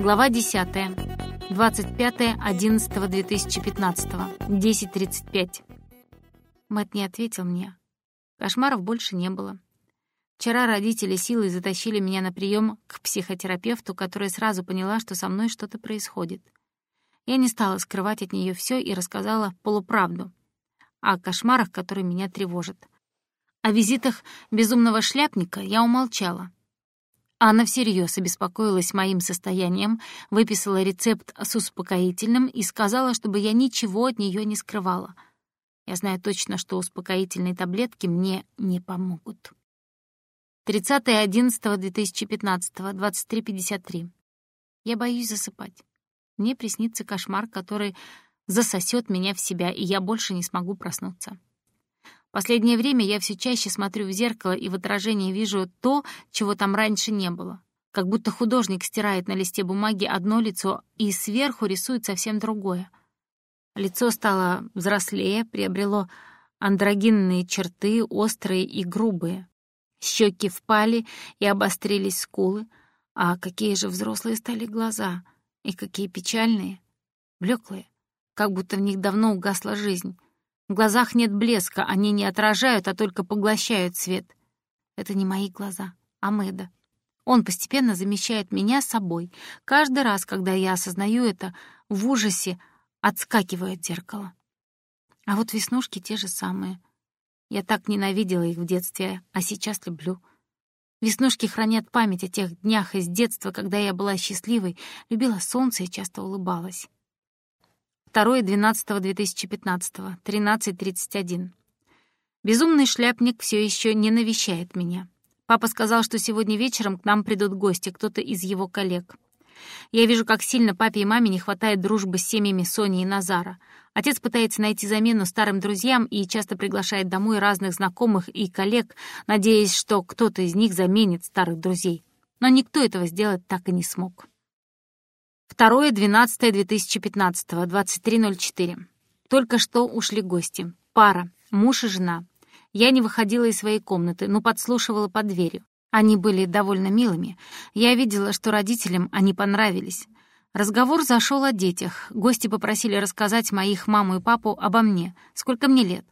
Глава 10. 25.11.2015. 10.35. Мэтт не ответил мне. Кошмаров больше не было. Вчера родители силой затащили меня на прием к психотерапевту, которая сразу поняла, что со мной что-то происходит. Я не стала скрывать от нее все и рассказала полуправду о кошмарах, которые меня тревожат. О визитах безумного шляпника я умолчала. Анна всерьез обеспокоилась моим состоянием, выписала рецепт с успокоительным и сказала, чтобы я ничего от нее не скрывала. Я знаю точно, что успокоительные таблетки мне не помогут. 30.11.2015, 23.53. Я боюсь засыпать. Мне приснится кошмар, который засосет меня в себя, и я больше не смогу проснуться. Последнее время я все чаще смотрю в зеркало и в отражении вижу то, чего там раньше не было. Как будто художник стирает на листе бумаги одно лицо и сверху рисует совсем другое. Лицо стало взрослее, приобрело андрогинные черты, острые и грубые. Щеки впали и обострились скулы. А какие же взрослые стали глаза, и какие печальные, блеклые, как будто в них давно угасла жизнь. В глазах нет блеска, они не отражают, а только поглощают свет. Это не мои глаза, а Мэда. Он постепенно замещает меня собой. Каждый раз, когда я осознаю это, в ужасе отскакиваю от зеркала. А вот веснушки те же самые — я так ненавидела их в детстве, а сейчас люблю. Веснушки хранят память о тех днях из детства, когда я была счастливой, любила солнце и часто улыбалась. 2.12.2015, 13.31. Безумный шляпник все еще не навещает меня. Папа сказал, что сегодня вечером к нам придут гости, кто-то из его коллег. Я вижу, как сильно папе и маме не хватает дружбы с семьями Сони и Назара. Отец пытается найти замену старым друзьям и часто приглашает домой разных знакомых и коллег, надеясь, что кто-то из них заменит старых друзей. Но никто этого сделать так и не смог. 2.12.2015, 23.04. Только что ушли гости. Пара, муж и жена. Я не выходила из своей комнаты, но подслушивала под дверью. Они были довольно милыми. Я видела, что родителям они понравились. Разговор зашел о детях. Гости попросили рассказать моих маму и папу обо мне. Сколько мне лет?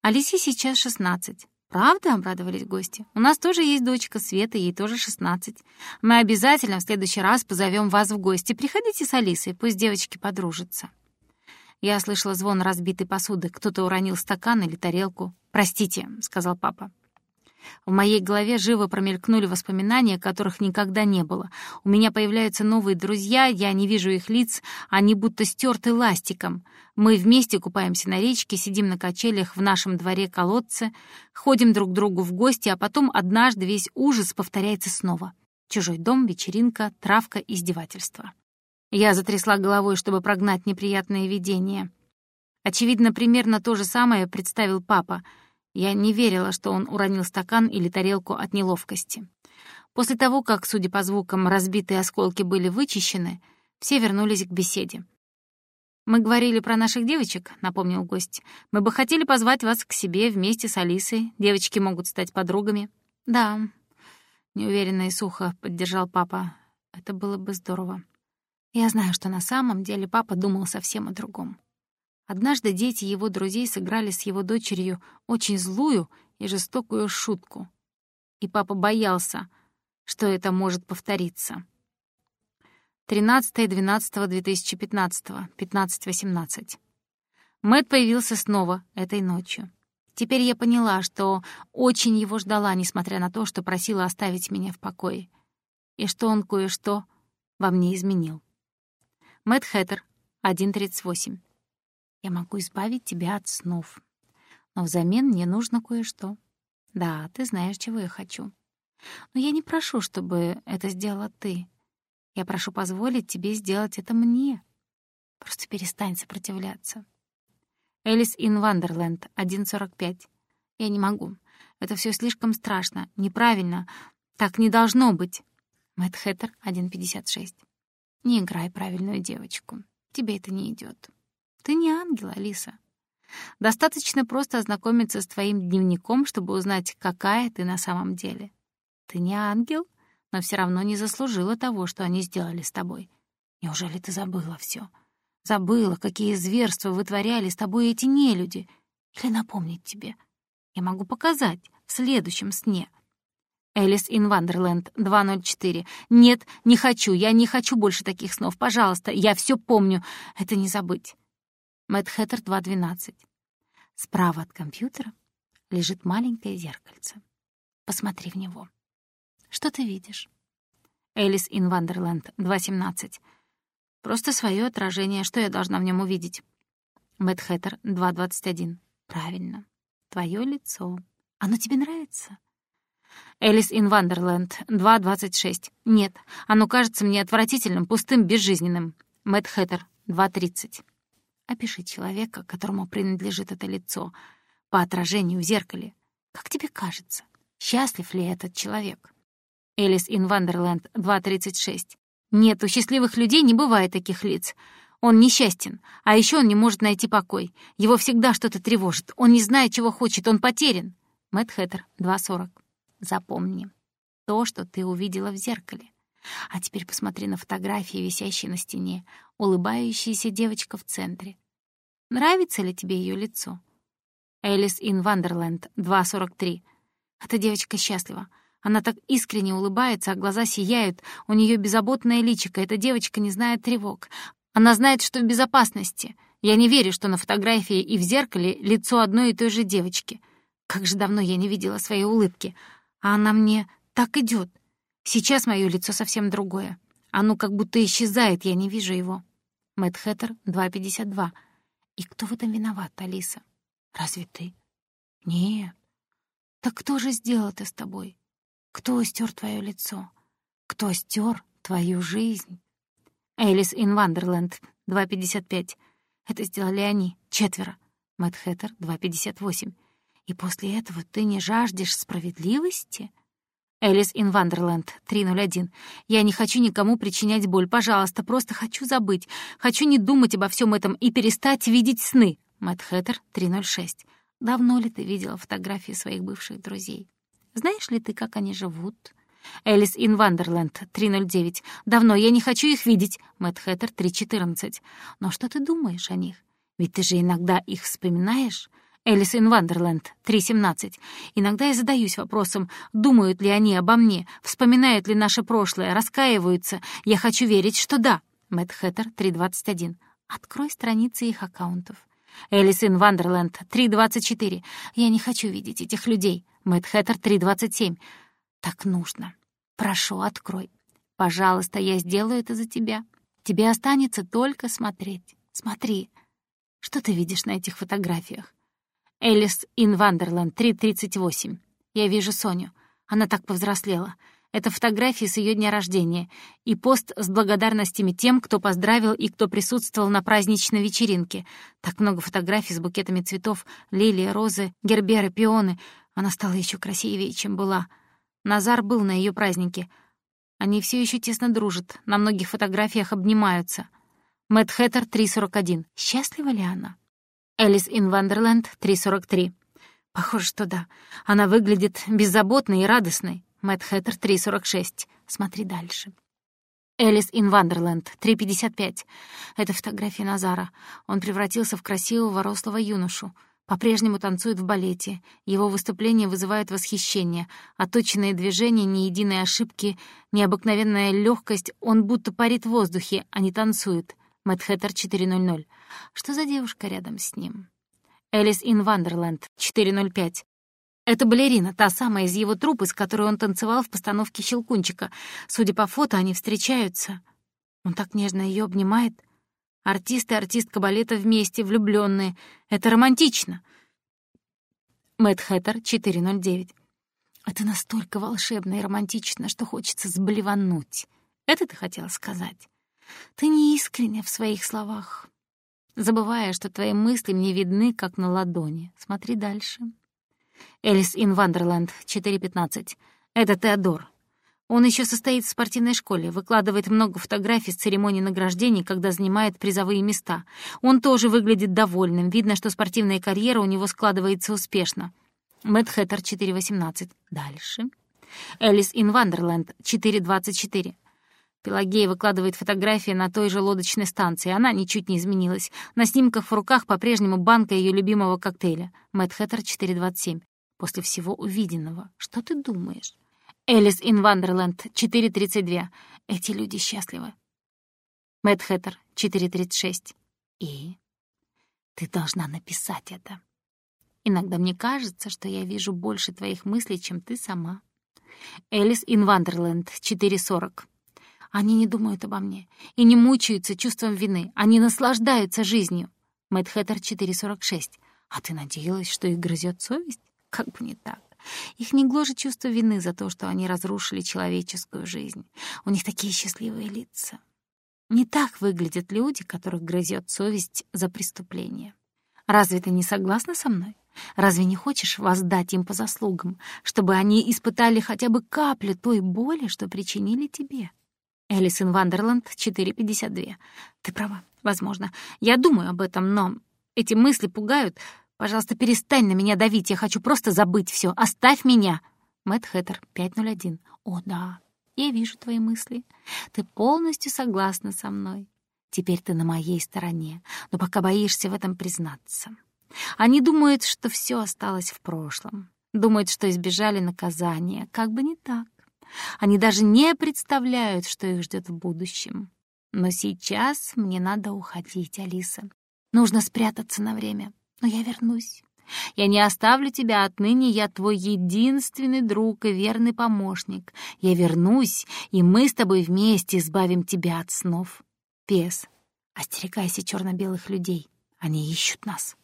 Алисе сейчас 16. «Правда?» — обрадовались гости. «У нас тоже есть дочка Света, ей тоже 16. Мы обязательно в следующий раз позовем вас в гости. Приходите с Алисой, пусть девочки подружатся». Я слышала звон разбитой посуды. Кто-то уронил стакан или тарелку. «Простите», — сказал папа. В моей голове живо промелькнули воспоминания, которых никогда не было. У меня появляются новые друзья, я не вижу их лиц, они будто стерты ластиком. Мы вместе купаемся на речке, сидим на качелях в нашем дворе колодце, ходим друг к другу в гости, а потом однажды весь ужас повторяется снова. Чужой дом, вечеринка, травка, издевательство. Я затрясла головой, чтобы прогнать неприятные видения. Очевидно, примерно то же самое представил папа — я не верила, что он уронил стакан или тарелку от неловкости. После того, как, судя по звукам, разбитые осколки были вычищены, все вернулись к беседе. «Мы говорили про наших девочек», — напомнил гость. «Мы бы хотели позвать вас к себе вместе с Алисой. Девочки могут стать подругами». «Да», — неуверенно и сухо поддержал папа. «Это было бы здорово». Я знаю, что на самом деле папа думал совсем о другом. Однажды дети его друзей сыграли с его дочерью очень злую и жестокую шутку. И папа боялся, что это может повториться. 13.12.2015, 15.18. Мэтт появился снова этой ночью. Теперь я поняла, что очень его ждала, несмотря на то, что просила оставить меня в покое. И что он кое-что во мне изменил. Мэтт Хэттер, 1.38. Я могу избавить тебя от снов. Но взамен мне нужно кое-что. Да, ты знаешь, чего я хочу. Но я не прошу, чтобы это сделала ты. Я прошу позволить тебе сделать это мне. Просто перестань сопротивляться. Элис ин Вандерленд, 1.45. Я не могу. Это все слишком страшно, неправильно. Так не должно быть. Мэтт Хэттер, 1.56. Не играй правильную девочку. Тебе это не идет. Ты не ангел, Алиса. Достаточно просто ознакомиться с твоим дневником, чтобы узнать, какая ты на самом деле. Ты не ангел, но все равно не заслужила того, что они сделали с тобой. Неужели ты забыла все? Забыла, какие зверства вытворяли с тобой эти нелюди? Или напомнить тебе? Я могу показать в следующем сне. Элис ин Вандерленд, 204. Нет, не хочу, я не хочу больше таких снов. Пожалуйста, я все помню. Это не забыть. Мэтт Хэттер, 212. Справа от компьютера лежит маленькое зеркальце. Посмотри в него. Что ты видишь? Элис ин Вандерленд, 217. Просто свое отражение. Что я должна в нем увидеть? Мэтт Хэттер, 221. Правильно. Твое лицо. Оно тебе нравится? Элис ин Вандерленд, 2.26. Нет, оно кажется мне отвратительным, пустым, безжизненным. Мэтт Хэттер, 2.30. Опиши человека, которому принадлежит это лицо, по отражению в зеркале. Как тебе кажется, счастлив ли этот человек? Элис ин Вандерленд, 2.36. Нет, у счастливых людей не бывает таких лиц. Он несчастен, а еще он не может найти покой. Его всегда что-то тревожит. Он не знает, чего хочет, он потерян. Мэтт Хэттер, 2.40. Запомни то, что ты увидела в зеркале. А теперь посмотри на фотографии, висящие на стене. Улыбающаяся девочка в центре. Нравится ли тебе ее лицо? Элис ин Вандерленд, 2.43. Эта девочка счастлива. Она так искренне улыбается, а глаза сияют. У нее беззаботное личико. Эта девочка не знает тревог. Она знает, что в безопасности. Я не верю, что на фотографии и в зеркале лицо одной и той же девочки. Как же давно я не видела своей улыбки а она мне так идет. Сейчас мое лицо совсем другое. Оно как будто исчезает, я не вижу его. Mad Hatter, 2.52. И кто в этом виноват, Алиса? Разве ты? Нет. Так кто же сделал это с тобой? Кто стер твое лицо? Кто стер твою жизнь? Alice in Wonderland, 2.55. Это сделали они, четверо. Mad Hatter, 2.58. И после этого ты не жаждешь справедливости? Alice in Wonderland, 301. Я не хочу никому причинять боль. Пожалуйста, просто хочу забыть. Хочу не думать обо всем этом и перестать видеть сны. Мэтт Хэттер, 306. Давно ли ты видела фотографии своих бывших друзей? Знаешь ли ты, как они живут? Элис ин Вандерленд, 309. Давно я не хочу их видеть. Мэтт Хэттер, 314. Но что ты думаешь о них? Ведь ты же иногда их вспоминаешь. Элис ин Вандерленд, 3.17. Иногда я задаюсь вопросом, думают ли они обо мне, вспоминают ли наше прошлое, раскаиваются. Я хочу верить, что да. Мэтт Хэттер, 3.21. Открой страницы их аккаунтов. Элис ин Вандерленд, 3.24. Я не хочу видеть этих людей. Мэтт Хэттер, 3.27. Так нужно. Прошу, открой. Пожалуйста, я сделаю это за тебя. Тебе останется только смотреть. Смотри. Что ты видишь на этих фотографиях? Элис ин Вандерленд, 3.38. Я вижу Соню. Она так повзрослела. Это фотографии с ее дня рождения и пост с благодарностями тем, кто поздравил и кто присутствовал на праздничной вечеринке. Так много фотографий с букетами цветов, лилии, розы, герберы, пионы. Она стала еще красивее, чем была. Назар был на ее празднике. Они все еще тесно дружат, на многих фотографиях обнимаются. Мэтт Хэттер, 3.41. Счастлива ли она? Элис ин Вандерленд, 3.43. Похоже, что да. Она выглядит беззаботной и радостной. Мэтт Хэттер, 3.46. Смотри дальше. Элис ин Вандерленд, 3.55. Это фотография Назара. Он превратился в красивого рослого юношу. По-прежнему танцует в балете. Его выступления вызывают восхищение. Оточенные движения, ни единой ошибки, необыкновенная легкость. Он будто парит в воздухе, а не танцует. Мэтхэттер 400. Что за девушка рядом с ним? Элис ин Вандерленд 405. Это балерина, та самая из его труппы, с которой он танцевал в постановке «Щелкунчика». Судя по фото, они встречаются. Он так нежно ее обнимает. Артист и артистка балета вместе, влюбленные. Это романтично. Мэтт Хэттер, 409. Это настолько волшебно и романтично, что хочется сблевануть. Это ты хотела сказать? Ты не искренне в своих словах, забывая, что твои мысли мне видны, как на ладони. Смотри дальше. Элис ин Вандерленд, 4.15. Это Теодор. Он еще состоит в спортивной школе, выкладывает много фотографий с церемонии награждений, когда занимает призовые места. Он тоже выглядит довольным. Видно, что спортивная карьера у него складывается успешно. Mad Hatter, 4.18. Дальше. Alice in Wonderland, 4.24. Пелагея выкладывает фотографии на той же лодочной станции. Она ничуть не изменилась. На снимках в руках по-прежнему банка ее любимого коктейля. Mad Hatter, 4.27. После всего увиденного, что ты думаешь? Alice in Wonderland, 4.32. Эти люди счастливы. Mad Hatter, 4.36. И? Ты должна написать это. Иногда мне кажется, что я вижу больше твоих мыслей, чем ты сама. Элис ин Вандерленд, 4.40. Они не думают обо мне и не мучаются чувством вины. Они наслаждаются жизнью. Мэтт Хэттер 4.46. А ты надеялась, что их грызет совесть? Как бы не так. Их не гложет чувство вины за то, что они разрушили человеческую жизнь. У них такие счастливые лица. Не так выглядят люди, которых грызет совесть за преступление. Разве ты не согласна со мной? Разве не хочешь воздать им по заслугам, чтобы они испытали хотя бы каплю той боли, что причинили тебе? Элисон Вандерланд, 4.52. Ты права, возможно. Я думаю об этом, но эти мысли пугают. Пожалуйста, перестань на меня давить. Я хочу просто забыть все. Оставь меня. Мэтт Хэттер, 5.01. О, да, я вижу твои мысли. Ты полностью согласна со мной. Теперь ты на моей стороне, но пока боишься в этом признаться. Они думают, что все осталось в прошлом. Думают, что избежали наказания. Как бы не так. Они даже не представляют, что их ждет в будущем. Но сейчас мне надо уходить, Алиса. Нужно спрятаться на время. Но я вернусь. Я не оставлю тебя отныне, я твой единственный друг и верный помощник. Я вернусь, и мы с тобой вместе избавим тебя от снов. Пес, остерегайся черно-белых людей. Они ищут нас.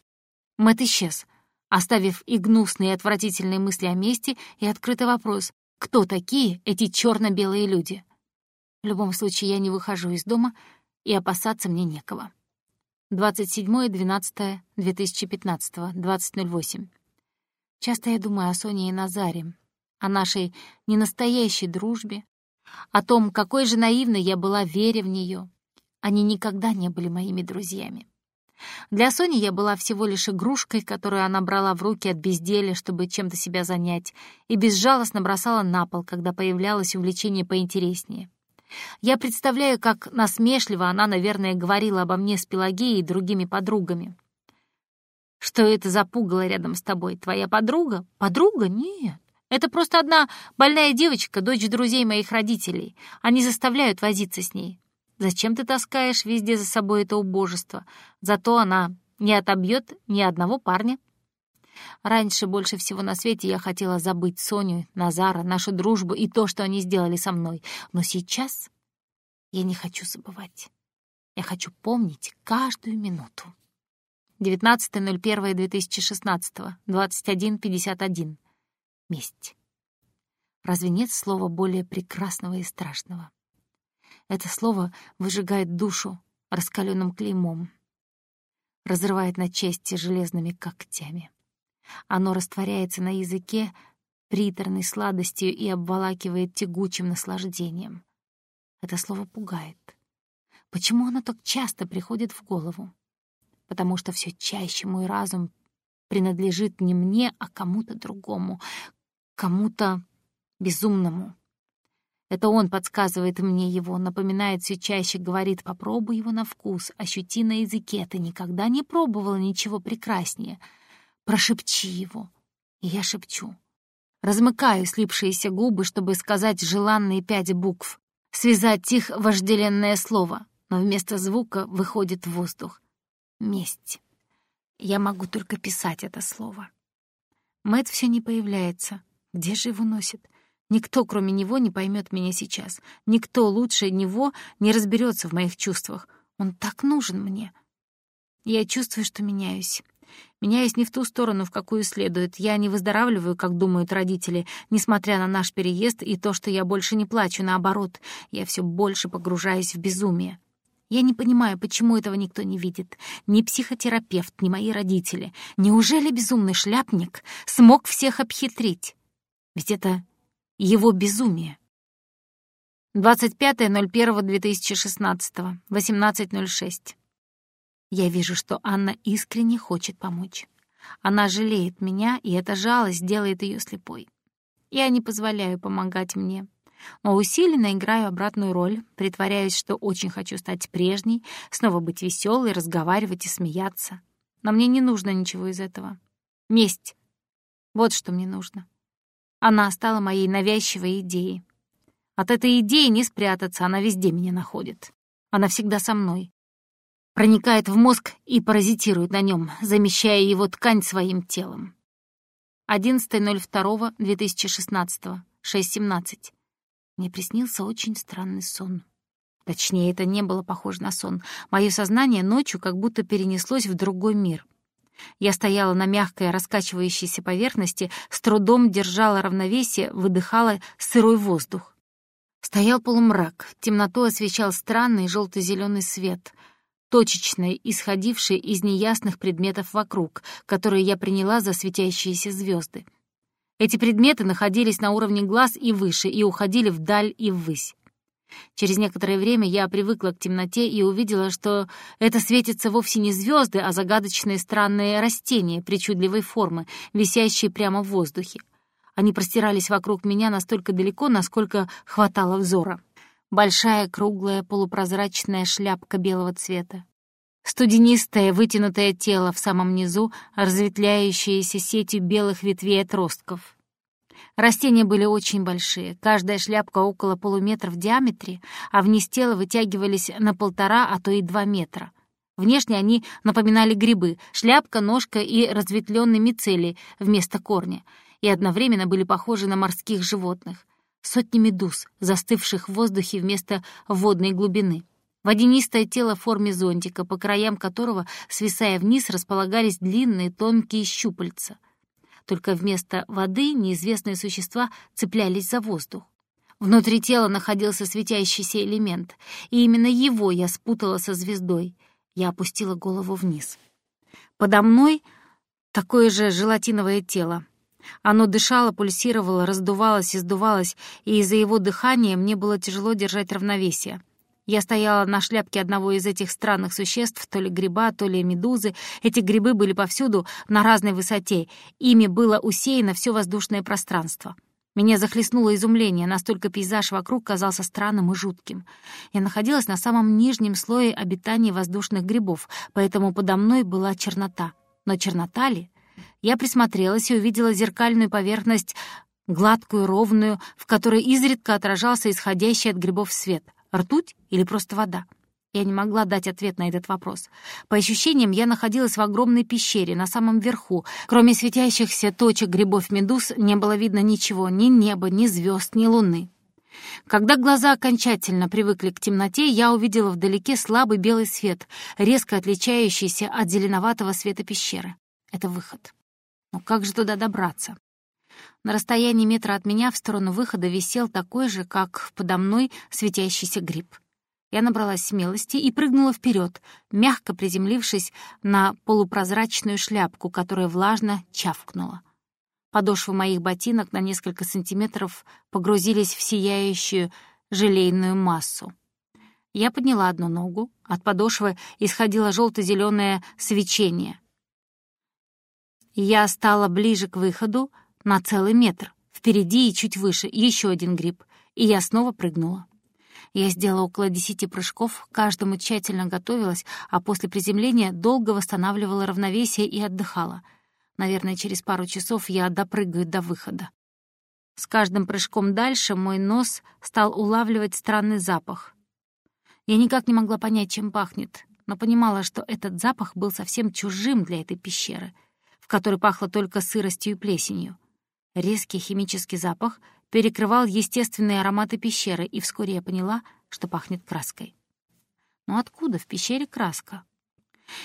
Мэт исчез, оставив и гнусные и отвратительные мысли о мести, и открытый вопрос, кто такие эти черно-белые люди. В любом случае, я не выхожу из дома, и опасаться мне некого. 27.12.2015, 20.08. Часто я думаю о Соне и Назаре, о нашей ненастоящей дружбе, о том, какой же наивной я была, веря в нее. Они никогда не были моими друзьями. Для Сони я была всего лишь игрушкой, которую она брала в руки от безделия, чтобы чем-то себя занять, и безжалостно бросала на пол, когда появлялось увлечение поинтереснее. Я представляю, как насмешливо она, наверное, говорила обо мне с Пелагеей и другими подругами. «Что это за пугало рядом с тобой? Твоя подруга? Подруга? Нет. Это просто одна больная девочка, дочь друзей моих родителей. Они заставляют возиться с ней. Зачем ты таскаешь везде за собой это убожество? Зато она не отобьет ни одного парня. Раньше больше всего на свете я хотела забыть Соню, Назара, нашу дружбу и то, что они сделали со мной. Но сейчас я не хочу забывать. Я хочу помнить каждую минуту. 19.01.2016, 21.51. Месть. Разве нет слова более прекрасного и страшного? Это слово выжигает душу раскаленным клеймом, разрывает на части железными когтями. Оно растворяется на языке приторной сладостью и обволакивает тягучим наслаждением. Это слово пугает. Почему оно так часто приходит в голову? Потому что все чаще мой разум принадлежит не мне, а кому-то другому, кому-то безумному, это он подсказывает мне его, напоминает все чаще, говорит, попробуй его на вкус, ощути на языке, ты никогда не пробовала ничего прекраснее. Прошепчи его. И я шепчу. Размыкаю слипшиеся губы, чтобы сказать желанные пять букв, связать их вожделенное слово, но вместо звука выходит воздух. Месть. Я могу только писать это слово. Мэт все не появляется. Где же его носит? Никто, кроме него, не поймет меня сейчас. Никто лучше него не разберется в моих чувствах. Он так нужен мне. Я чувствую, что меняюсь. Меняюсь не в ту сторону, в какую следует. Я не выздоравливаю, как думают родители, несмотря на наш переезд и то, что я больше не плачу. Наоборот, я все больше погружаюсь в безумие. Я не понимаю, почему этого никто не видит. Ни психотерапевт, ни мои родители. Неужели безумный шляпник смог всех обхитрить? Ведь это его безумие. 25.01.2016, 18.06. Я вижу, что Анна искренне хочет помочь. Она жалеет меня, и эта жалость делает ее слепой. Я не позволяю помогать мне, но усиленно играю обратную роль, притворяюсь, что очень хочу стать прежней, снова быть веселой, разговаривать и смеяться. Но мне не нужно ничего из этого. Месть. Вот что мне нужно. Она стала моей навязчивой идеей. От этой идеи не спрятаться, она везде меня находит. Она всегда со мной. Проникает в мозг и паразитирует на нем, замещая его ткань своим телом. 11.02.2016, 6.17. Мне приснился очень странный сон. Точнее, это не было похоже на сон. Мое сознание ночью как будто перенеслось в другой мир. Я стояла на мягкой раскачивающейся поверхности, с трудом держала равновесие, выдыхала сырой воздух. Стоял полумрак, темноту освещал странный желто-зеленый свет, точечный, исходивший из неясных предметов вокруг, которые я приняла за светящиеся звезды. Эти предметы находились на уровне глаз и выше, и уходили вдаль и ввысь. Через некоторое время я привыкла к темноте и увидела, что это светятся вовсе не звезды, а загадочные странные растения причудливой формы, висящие прямо в воздухе. Они простирались вокруг меня настолько далеко, насколько хватало взора. Большая круглая полупрозрачная шляпка белого цвета. Студенистое вытянутое тело в самом низу, разветвляющееся сетью белых ветвей отростков. Растения были очень большие, каждая шляпка около полуметра в диаметре, а вниз тела вытягивались на полтора, а то и два метра. Внешне они напоминали грибы, шляпка, ножка и разветвленные мицелий вместо корня — и одновременно были похожи на морских животных. Сотни медуз, застывших в воздухе вместо водной глубины. Водянистое тело в форме зонтика, по краям которого, свисая вниз, располагались длинные тонкие щупальца. Только вместо воды неизвестные существа цеплялись за воздух. Внутри тела находился светящийся элемент, и именно его я спутала со звездой. Я опустила голову вниз. Подо мной такое же желатиновое тело, оно дышало, пульсировало, раздувалось и сдувалось, и из-за его дыхания мне было тяжело держать равновесие. Я стояла на шляпке одного из этих странных существ, то ли гриба, то ли медузы. Эти грибы были повсюду, на разной высоте. Ими было усеяно все воздушное пространство. Меня захлестнуло изумление, настолько пейзаж вокруг казался странным и жутким. Я находилась на самом нижнем слое обитания воздушных грибов, поэтому подо мной была чернота. Но чернота ли? Я присмотрелась и увидела зеркальную поверхность, гладкую, ровную, в которой изредка отражался исходящий от грибов свет. Ртуть или просто вода? Я не могла дать ответ на этот вопрос. По ощущениям, я находилась в огромной пещере, на самом верху. Кроме светящихся точек грибов-медуз, не было видно ничего, ни неба, ни звезд, ни луны. Когда глаза окончательно привыкли к темноте, я увидела вдалеке слабый белый свет, резко отличающийся от зеленоватого света пещеры. Это выход. Но как же туда добраться? На расстоянии метра от меня в сторону выхода висел такой же, как подо мной, светящийся гриб. Я набралась смелости и прыгнула вперед, мягко приземлившись на полупрозрачную шляпку, которая влажно чавкнула. Подошвы моих ботинок на несколько сантиметров погрузились в сияющую желейную массу. Я подняла одну ногу, от подошвы исходило желто зеленое свечение. Я стала ближе к выходу на целый метр. Впереди и чуть выше еще один гриб, и я снова прыгнула. Я сделала около десяти прыжков, каждому тщательно готовилась, а после приземления долго восстанавливала равновесие и отдыхала. Наверное, через пару часов я допрыгаю до выхода. С каждым прыжком дальше мой нос стал улавливать странный запах. Я никак не могла понять, чем пахнет, но понимала, что этот запах был совсем чужим для этой пещеры — которой пахло только сыростью и плесенью. Резкий химический запах перекрывал естественные ароматы пещеры, и вскоре я поняла, что пахнет краской. Но откуда в пещере краска?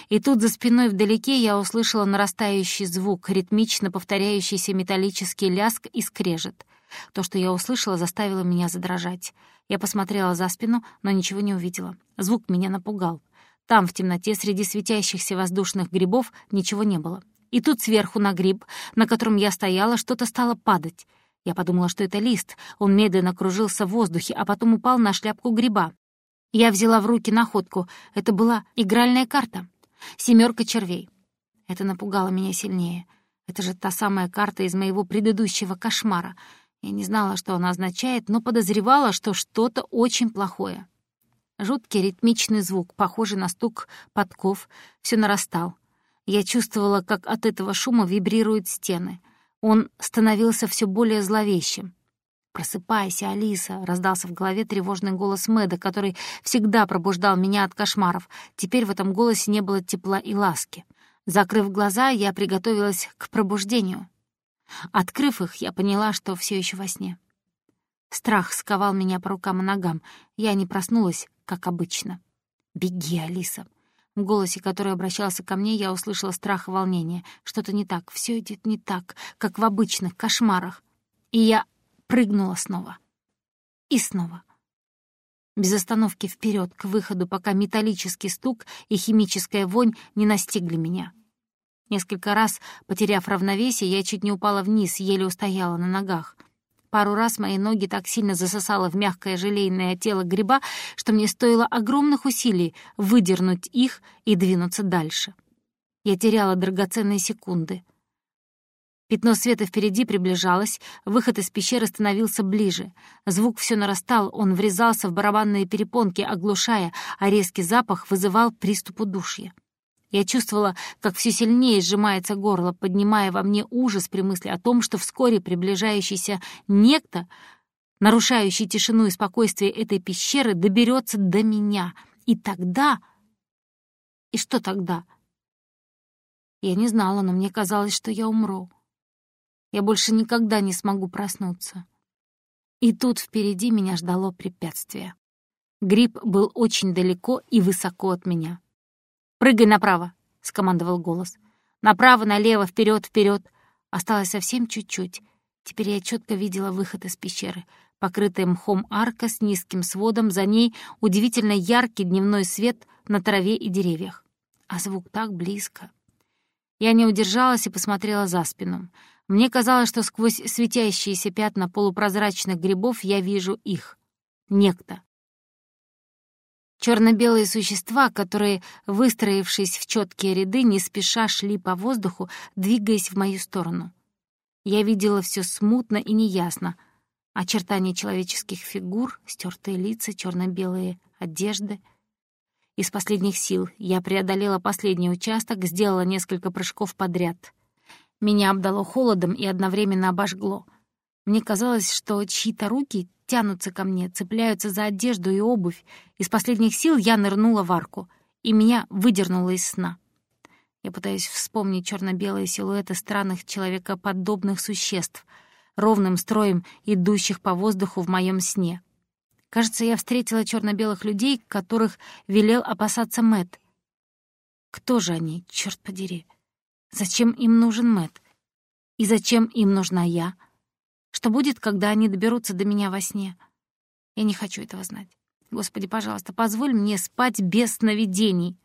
И тут за спиной вдалеке я услышала нарастающий звук, ритмично повторяющийся металлический ляск и скрежет. То, что я услышала, заставило меня задрожать. Я посмотрела за спину, но ничего не увидела. Звук меня напугал. Там, в темноте, среди светящихся воздушных грибов, ничего не было. И тут сверху на гриб, на котором я стояла, что-то стало падать. Я подумала, что это лист. Он медленно кружился в воздухе, а потом упал на шляпку гриба. Я взяла в руки находку. Это была игральная карта. Семерка червей. Это напугало меня сильнее. Это же та самая карта из моего предыдущего кошмара. Я не знала, что она означает, но подозревала, что что-то очень плохое. Жуткий ритмичный звук, похожий на стук подков, все нарастал. Я чувствовала, как от этого шума вибрируют стены. Он становился все более зловещим. «Просыпайся, Алиса!» — раздался в голове тревожный голос Мэда, который всегда пробуждал меня от кошмаров. Теперь в этом голосе не было тепла и ласки. Закрыв глаза, я приготовилась к пробуждению. Открыв их, я поняла, что все еще во сне. Страх сковал меня по рукам и ногам. Я не проснулась, как обычно. «Беги, Алиса!» В голосе, который обращался ко мне, я услышала страх и волнение. Что-то не так, все идет не так, как в обычных кошмарах. И я прыгнула снова. И снова. Без остановки вперед к выходу, пока металлический стук и химическая вонь не настигли меня. Несколько раз, потеряв равновесие, я чуть не упала вниз, еле устояла на ногах. Пару раз мои ноги так сильно засосало в мягкое желейное тело гриба, что мне стоило огромных усилий выдернуть их и двинуться дальше. Я теряла драгоценные секунды. Пятно света впереди приближалось, выход из пещеры становился ближе. Звук все нарастал, он врезался в барабанные перепонки, оглушая, а резкий запах вызывал приступ удушья. Я чувствовала, как все сильнее сжимается горло, поднимая во мне ужас при мысли о том, что вскоре приближающийся некто, нарушающий тишину и спокойствие этой пещеры, доберется до меня. И тогда... И что тогда? Я не знала, но мне казалось, что я умру. Я больше никогда не смогу проснуться. И тут впереди меня ждало препятствие. Гриб был очень далеко и высоко от меня. «Прыгай направо!» — скомандовал голос. «Направо, налево, вперед, вперед!» Осталось совсем чуть-чуть. Теперь я четко видела выход из пещеры. Покрытая мхом арка с низким сводом, за ней удивительно яркий дневной свет на траве и деревьях. А звук так близко. Я не удержалась и посмотрела за спину. Мне казалось, что сквозь светящиеся пятна полупрозрачных грибов я вижу их. Некто. Черно-белые существа, которые, выстроившись в четкие ряды, не спеша шли по воздуху, двигаясь в мою сторону. Я видела все смутно и неясно. Очертания человеческих фигур, стертые лица, черно-белые одежды. Из последних сил я преодолела последний участок, сделала несколько прыжков подряд. Меня обдало холодом и одновременно обожгло. Мне казалось, что чьи-то руки тянутся ко мне, цепляются за одежду и обувь. Из последних сил я нырнула в арку, и меня выдернуло из сна. Я пытаюсь вспомнить черно-белые силуэты странных человекоподобных существ, ровным строем идущих по воздуху в моем сне. Кажется, я встретила черно-белых людей, которых велел опасаться Мэт. Кто же они, черт подери? Зачем им нужен Мэт? И зачем им нужна я? Что будет, когда они доберутся до меня во сне? Я не хочу этого знать. Господи, пожалуйста, позволь мне спать без сновидений.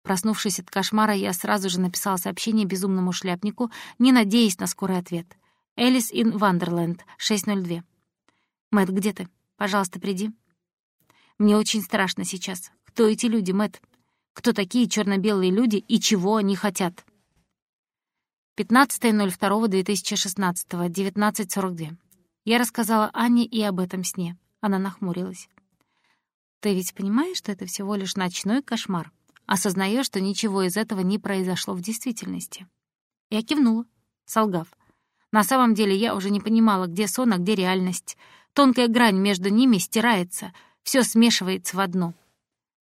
Проснувшись от кошмара, я сразу же написала сообщение безумному шляпнику, не надеясь на скорый ответ. «Элис ин Вандерленд, 602». «Мэтт, где ты? Пожалуйста, приди». «Мне очень страшно сейчас. Кто эти люди, Мэтт? Кто такие черно белые люди и чего они хотят?» 15.02.2016, 19.42. Я рассказала Анне и об этом сне. Она нахмурилась. «Ты ведь понимаешь, что это всего лишь ночной кошмар? Осознаешь, что ничего из этого не произошло в действительности?» Я кивнула, солгав. На самом деле я уже не понимала, где сон, а где реальность. Тонкая грань между ними стирается, все смешивается в одно.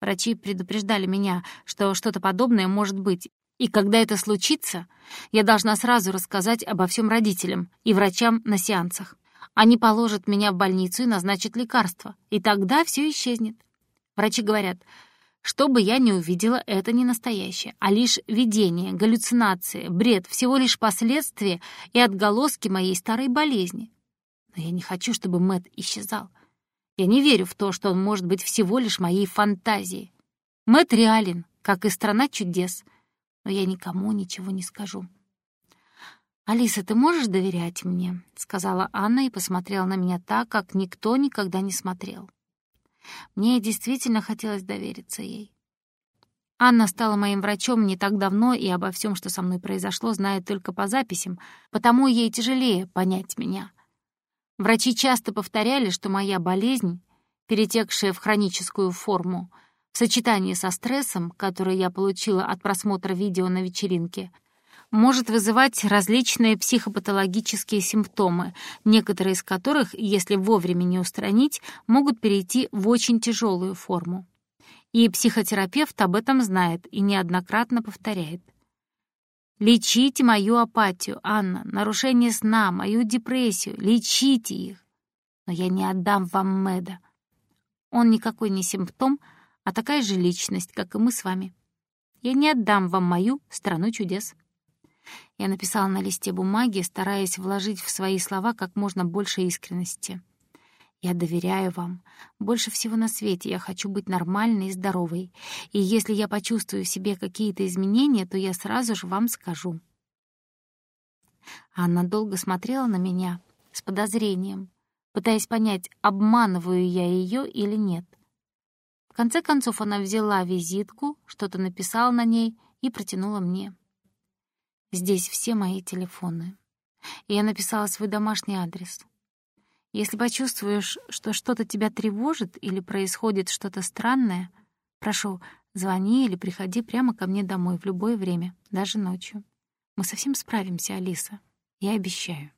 Врачи предупреждали меня, что что-то подобное может быть, и когда это случится, я должна сразу рассказать обо всем родителям и врачам на сеансах. Они положат меня в больницу и назначат лекарства, и тогда все исчезнет. Врачи говорят, что бы я ни увидела, это не настоящее, а лишь видение, галлюцинации, бред, всего лишь последствия и отголоски моей старой болезни. Но я не хочу, чтобы Мэт исчезал. Я не верю в то, что он может быть всего лишь моей фантазией. Мэт реален, как и страна чудес — но я никому ничего не скажу. «Алиса, ты можешь доверять мне?» — сказала Анна и посмотрела на меня так, как никто никогда не смотрел. Мне действительно хотелось довериться ей. Анна стала моим врачом не так давно и обо всем, что со мной произошло, знает только по записям, потому ей тяжелее понять меня. Врачи часто повторяли, что моя болезнь, перетекшая в хроническую форму, в сочетании со стрессом, который я получила от просмотра видео на вечеринке, может вызывать различные психопатологические симптомы, некоторые из которых, если вовремя не устранить, могут перейти в очень тяжелую форму. И психотерапевт об этом знает и неоднократно повторяет. Лечите мою апатию, Анна, нарушение сна, мою депрессию, лечите их. Но я не отдам вам Мэда. Он никакой не симптом, а такая же личность, как и мы с вами. Я не отдам вам мою страну чудес. Я написала на листе бумаги, стараясь вложить в свои слова как можно больше искренности. Я доверяю вам. Больше всего на свете я хочу быть нормальной и здоровой. И если я почувствую в себе какие-то изменения, то я сразу же вам скажу. Анна долго смотрела на меня с подозрением, пытаясь понять, обманываю я ее или нет. В конце концов она взяла визитку, что-то написала на ней и протянула мне. Здесь все мои телефоны. И я написала свой домашний адрес — если почувствуешь, что что-то тебя тревожит или происходит что-то странное, прошу, звони или приходи прямо ко мне домой в любое время, даже ночью. Мы совсем справимся, Алиса. Я обещаю.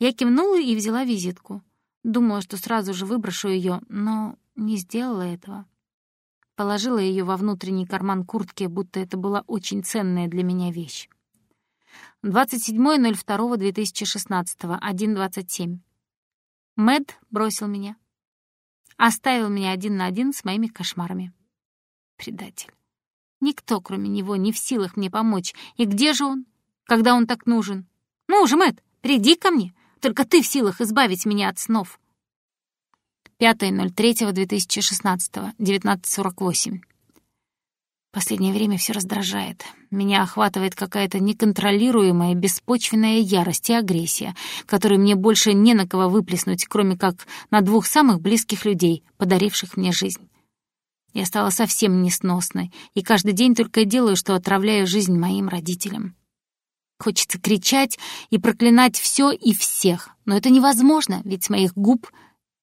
Я кивнула и взяла визитку. Думала, что сразу же выброшу ее, но не сделала этого. Положила ее во внутренний карман куртки, будто это была очень ценная для меня вещь. 27.02.2016, 1.27. Мэд бросил меня. Оставил меня один на один с моими кошмарами. Предатель. Никто, кроме него, не в силах мне помочь. И где же он, когда он так нужен? Ну же, Мэд, приди ко мне. Только ты в силах избавить меня от снов. 5.03.2016, 19.48. Последнее время все раздражает. Меня охватывает какая-то неконтролируемая, беспочвенная ярость и агрессия, которую мне больше не на кого выплеснуть, кроме как на двух самых близких людей, подаривших мне жизнь. Я стала совсем несносной, и каждый день только делаю, что отравляю жизнь моим родителям. Хочется кричать и проклинать все и всех, но это невозможно, ведь с моих губ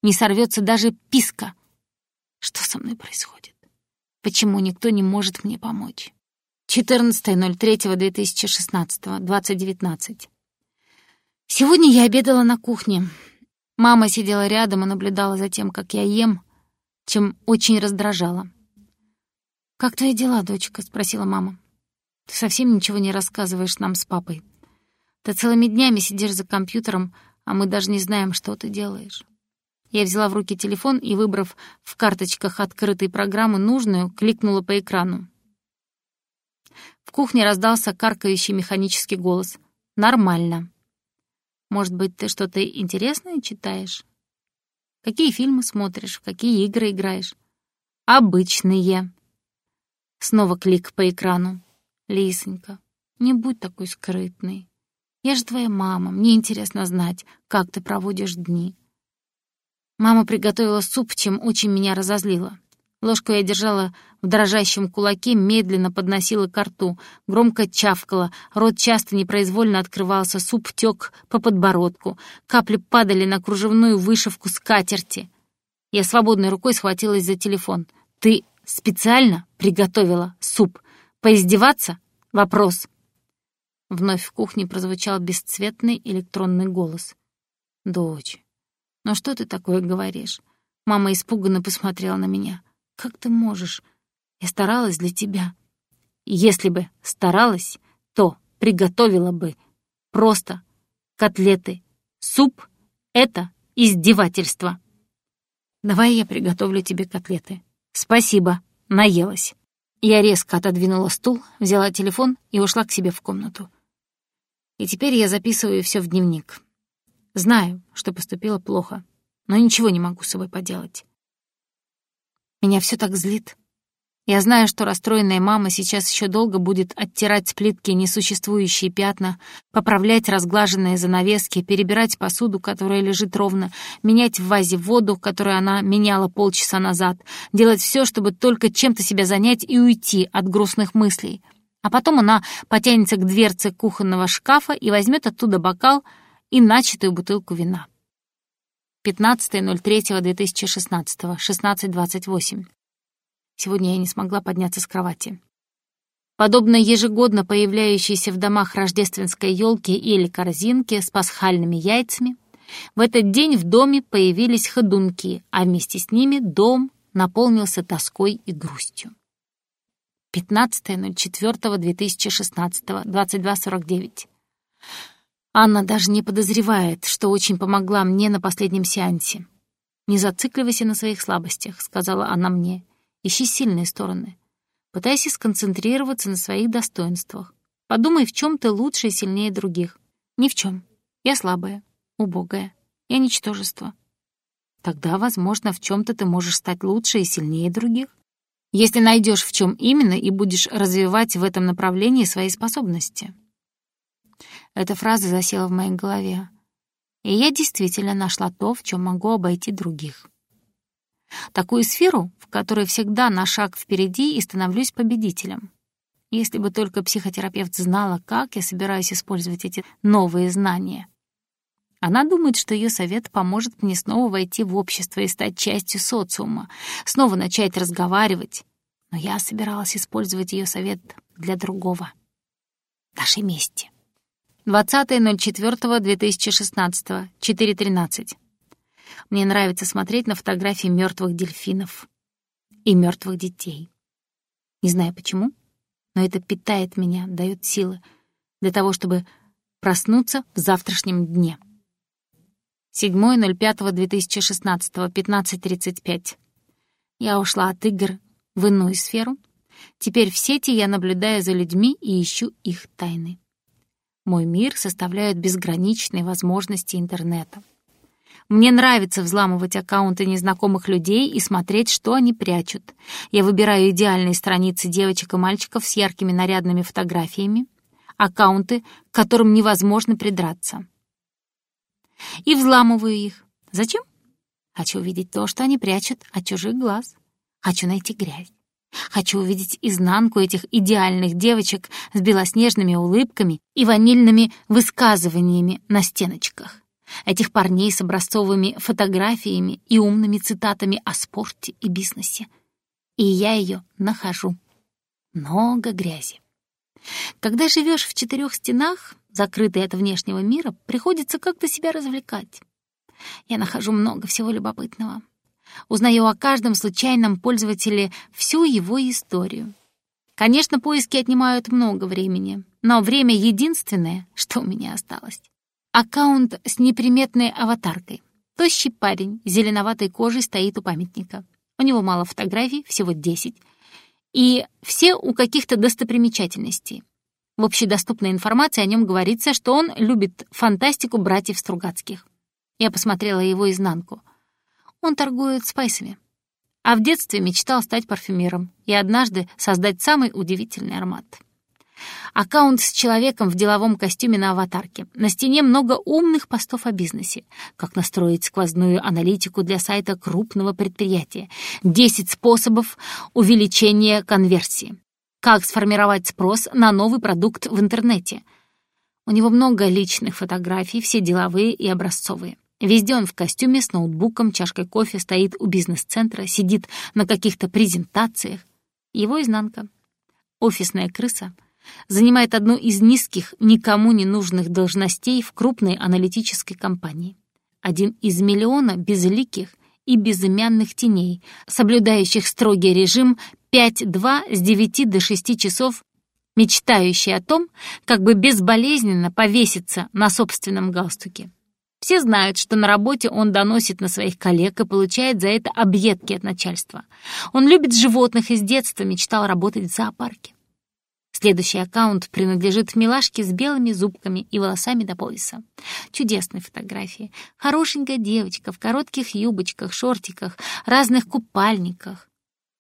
не сорвется даже писка. Что со мной происходит? Почему никто не может мне помочь? 14.03.2016, 20.19. Сегодня я обедала на кухне. Мама сидела рядом и наблюдала за тем, как я ем, чем очень раздражала. «Как твои дела, дочка?» — спросила мама. «Ты совсем ничего не рассказываешь нам с папой. Ты целыми днями сидишь за компьютером, а мы даже не знаем, что ты делаешь». Я взяла в руки телефон и, выбрав в карточках открытой программы нужную, кликнула по экрану. В кухне раздался каркающий механический голос. «Нормально. Может быть, ты что-то интересное читаешь? Какие фильмы смотришь? В какие игры играешь?» «Обычные». Снова клик по экрану. «Лисонька, не будь такой скрытной. Я же твоя мама, мне интересно знать, как ты проводишь дни. Мама приготовила суп, чем очень меня разозлила. Ложку я держала в дрожащем кулаке, медленно подносила к рту, громко чавкала, рот часто непроизвольно открывался, суп тек по подбородку, капли падали на кружевную вышивку скатерти. Я свободной рукой схватилась за телефон. «Ты специально приготовила суп? Поиздеваться? Вопрос». Вновь в кухне прозвучал бесцветный электронный голос. «Дочь, «Но что ты такое говоришь?» Мама испуганно посмотрела на меня. «Как ты можешь? Я старалась для тебя». «Если бы старалась, то приготовила бы просто котлеты. Суп — это издевательство». «Давай я приготовлю тебе котлеты». «Спасибо, наелась». Я резко отодвинула стул, взяла телефон и ушла к себе в комнату. И теперь я записываю все в дневник. Знаю, что поступила плохо, но ничего не могу с собой поделать. Меня все так злит. Я знаю, что расстроенная мама сейчас еще долго будет оттирать с плитки несуществующие пятна, поправлять разглаженные занавески, перебирать посуду, которая лежит ровно, менять в вазе воду, которую она меняла полчаса назад, делать все, чтобы только чем-то себя занять и уйти от грустных мыслей. А потом она потянется к дверце кухонного шкафа и возьмет оттуда бокал и начатую бутылку вина. 15.03.2016, 16.28. Сегодня я не смогла подняться с кровати. Подобно ежегодно появляющейся в домах рождественской елке или корзинке с пасхальными яйцами, в этот день в доме появились ходунки, а вместе с ними дом наполнился тоской и грустью. 15.04.2016, 22.49. Анна даже не подозревает, что очень помогла мне на последнем сеансе. «Не зацикливайся на своих слабостях», — сказала она мне. Ищи сильные стороны. Пытайся сконцентрироваться на своих достоинствах. Подумай, в чем ты лучше и сильнее других. Ни в чем. Я слабая, убогая, я ничтожество. Тогда, возможно, в чем-то ты можешь стать лучше и сильнее других. Если найдешь, в чем именно, и будешь развивать в этом направлении свои способности. Эта фраза засела в моей голове. И я действительно нашла то, в чем могу обойти других. Такую сферу, в которой всегда на шаг впереди и становлюсь победителем. Если бы только психотерапевт знала, как я собираюсь использовать эти новые знания. Она думает, что ее совет поможет мне снова войти в общество и стать частью социума, снова начать разговаривать. Но я собиралась использовать ее совет для другого. Нашей мести. 20.04.2016, 4.13. Мне нравится смотреть на фотографии мертвых дельфинов и мертвых детей. Не знаю почему, но это питает меня, дает силы для того, чтобы проснуться в завтрашнем дне. 7.05.2016, 15.35. Я ушла от игр в иную сферу. Теперь в сети я наблюдаю за людьми и ищу их тайны. Мой мир составляют безграничные возможности интернета. Мне нравится взламывать аккаунты незнакомых людей и смотреть, что они прячут. Я выбираю идеальные страницы девочек и мальчиков с яркими нарядными фотографиями, аккаунты, к которым невозможно придраться. И взламываю их. Зачем? Хочу увидеть то, что они прячут от чужих глаз. Хочу найти грязь. Хочу увидеть изнанку этих идеальных девочек с белоснежными улыбками и ванильными высказываниями на стеночках этих парней с образцовыми фотографиями и умными цитатами о спорте и бизнесе. И я ее нахожу. Много грязи. Когда живешь в четырех стенах, закрытой от внешнего мира, приходится как-то себя развлекать. Я нахожу много всего любопытного. Узнаю о каждом случайном пользователе всю его историю. Конечно, поиски отнимают много времени, но время единственное, что у меня осталось. Аккаунт с неприметной аватаркой. Тощий парень зеленоватой кожей стоит у памятника. У него мало фотографий, всего 10. И все у каких-то достопримечательностей. В общедоступной информации о нем говорится, что он любит фантастику братьев Стругацких. Я посмотрела его изнанку. Он торгует спайсами. А в детстве мечтал стать парфюмером и однажды создать самый удивительный аромат. Аккаунт с человеком в деловом костюме на аватарке. На стене много умных постов о бизнесе. Как настроить сквозную аналитику для сайта крупного предприятия. 10 способов увеличения конверсии. Как сформировать спрос на новый продукт в интернете. У него много личных фотографий, все деловые и образцовые. Везде он в костюме с ноутбуком, чашкой кофе, стоит у бизнес-центра, сидит на каких-то презентациях. Его изнанка. Офисная крыса занимает одну из низких, никому не нужных должностей в крупной аналитической компании. Один из миллиона безликих и безымянных теней, соблюдающих строгий режим 5-2 с 9 до 6 часов, мечтающий о том, как бы безболезненно повеситься на собственном галстуке. Все знают, что на работе он доносит на своих коллег и получает за это объедки от начальства. Он любит животных и с детства мечтал работать в зоопарке. Следующий аккаунт принадлежит милашке с белыми зубками и волосами до пояса. Чудесные фотографии. Хорошенькая девочка в коротких юбочках, шортиках, разных купальниках.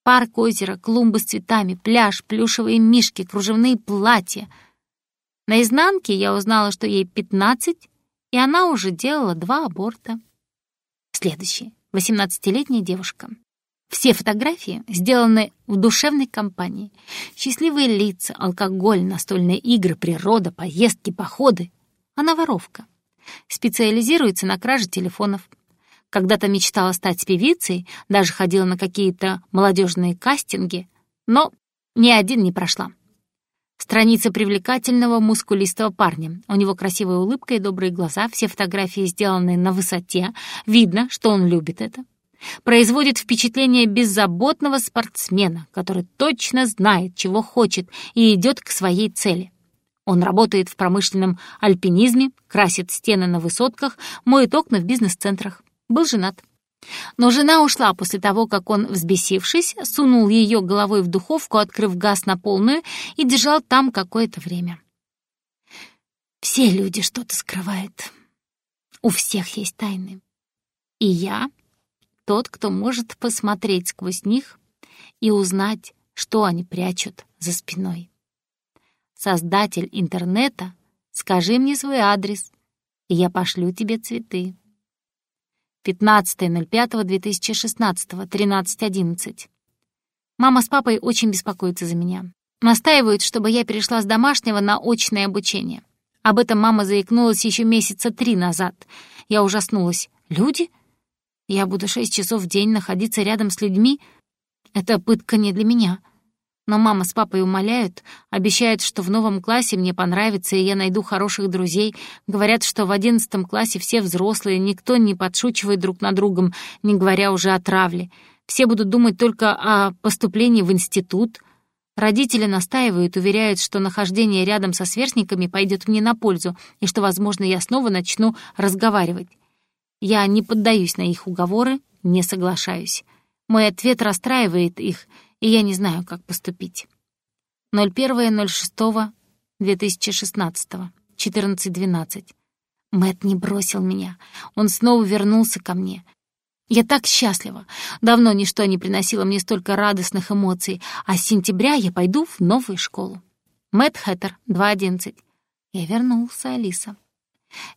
Парк, озеро, клумбы с цветами, пляж, плюшевые мишки, кружевные платья. На изнанке я узнала, что ей 15, и она уже делала два аборта. Следующее. 18-летняя девушка. Все фотографии сделаны в душевной компании. Счастливые лица, алкоголь, настольные игры, природа, поездки, походы. Она воровка. Специализируется на краже телефонов. Когда-то мечтала стать певицей, даже ходила на какие-то молодежные кастинги, но ни один не прошла. Страница привлекательного, мускулистого парня. У него красивая улыбка и добрые глаза, все фотографии сделаны на высоте, видно, что он любит это. Производит впечатление беззаботного спортсмена, который точно знает, чего хочет и идет к своей цели. Он работает в промышленном альпинизме, красит стены на высотках, моет окна в бизнес-центрах. Был женат. Но жена ушла после того, как он, взбесившись, сунул ее головой в духовку, открыв газ на полную, и держал там какое-то время. Все люди что-то скрывают. У всех есть тайны. И я тот, кто может посмотреть сквозь них и узнать, что они прячут за спиной. Создатель интернета, скажи мне свой адрес, и я пошлю тебе цветы. 15.05.2016, 13.11. Мама с папой очень беспокоятся за меня. Настаивают, чтобы я перешла с домашнего на очное обучение. Об этом мама заикнулась еще месяца три назад. Я ужаснулась. Люди? Я буду шесть часов в день находиться рядом с людьми? Это пытка не для меня. Но мама с папой умоляют, обещают, что в новом классе мне понравится, и я найду хороших друзей. Говорят, что в одиннадцатом классе все взрослые, никто не подшучивает друг над другом, не говоря уже о травле. Все будут думать только о поступлении в институт. Родители настаивают, уверяют, что нахождение рядом со сверстниками пойдет мне на пользу, и что, возможно, я снова начну разговаривать. Я не поддаюсь на их уговоры, не соглашаюсь. Мой ответ расстраивает их — и я не знаю, как поступить. 01.06.2016, 14.12. Мэт не бросил меня. Он снова вернулся ко мне. Я так счастлива. Давно ничто не приносило мне столько радостных эмоций, а с сентября я пойду в новую школу. Мэтт Хэттер, 2.11. Я вернулся, Алиса.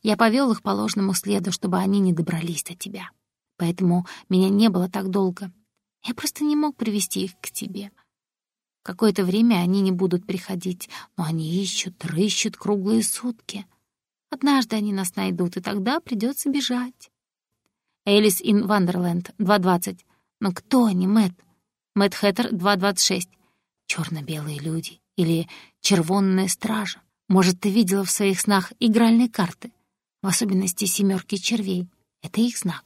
Я повел их по ложному следу, чтобы они не добрались до тебя. Поэтому меня не было так долго. Я просто не мог привести их к тебе. Какое-то время они не будут приходить, но они ищут, рыщут круглые сутки. Однажды они нас найдут, и тогда придется бежать. Элис ин Вандерленд, 2.20. Но кто они, Мэтт? Мэтт Хэттер, 2.26. Черно-белые люди или червонная стража. Может, ты видела в своих снах игральные карты, в особенности семерки червей. Это их знак.